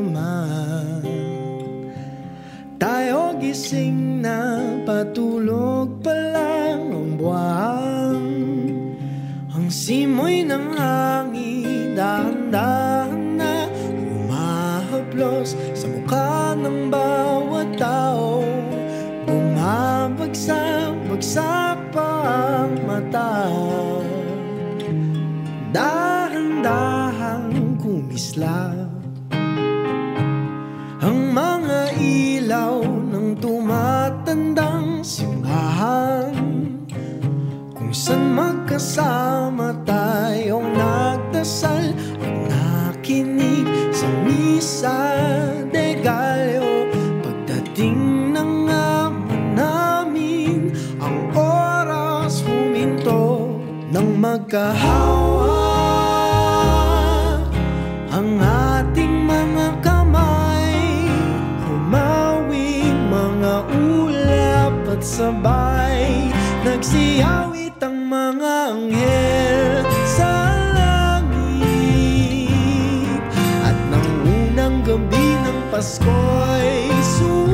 Naman. Tayo gising na patulog pa lang ang buwan. Ang simoy ng hangin dahan-dahan na Umahaplos sa mukha ng bawat tao. Bumabagsak-bagsak pa ang mata. Dahan-dahang kumislap Ang mga ilaw ng tumatandang simbahan. Kung saan magkasama tayong nagdasal At nakinig sa misa de Gallo. Pagdating ng ama namin Ang oras huminto ng magkahawa Nagsiyawit ang mga anghel sa At nang unang gabi ng Pasko'y sumapit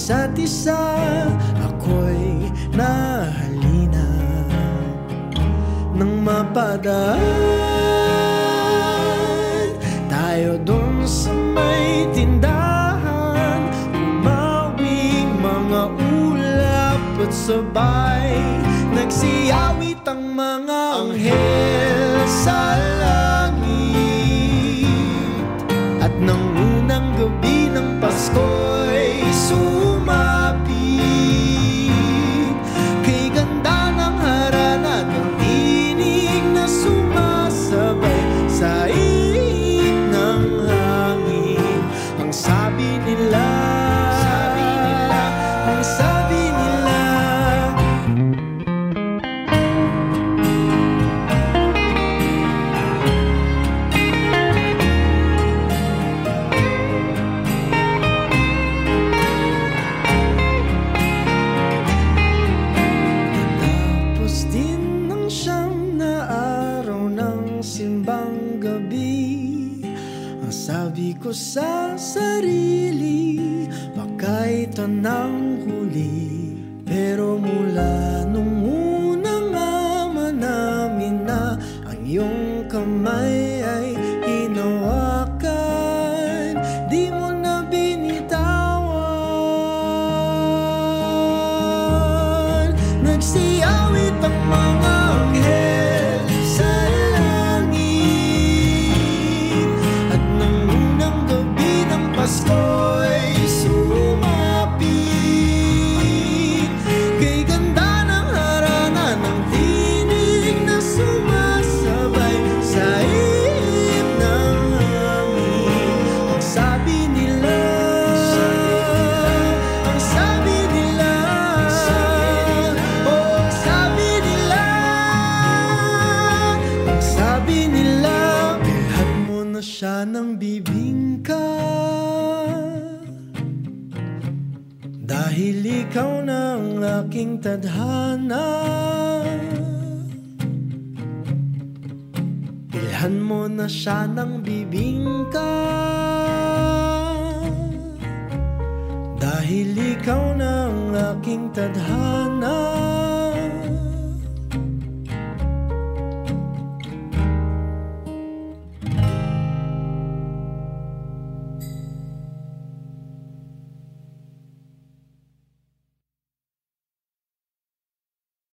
isa't isa Ako'y nahalina Nang mapadaan. Tayo dun sa may tindahan Umawing mga ulap at sabay Nagsiyawit ang mga anghel sa langit. At nang ko sa sarili Baka ito nang huli. Pero mula nung unang ama namin na Ang iyong kamay bibingka Dahil ikaw na ang aking tadhana. Bilhan mo na siya ng bibingka. Dahil ikaw na ang aking tadhana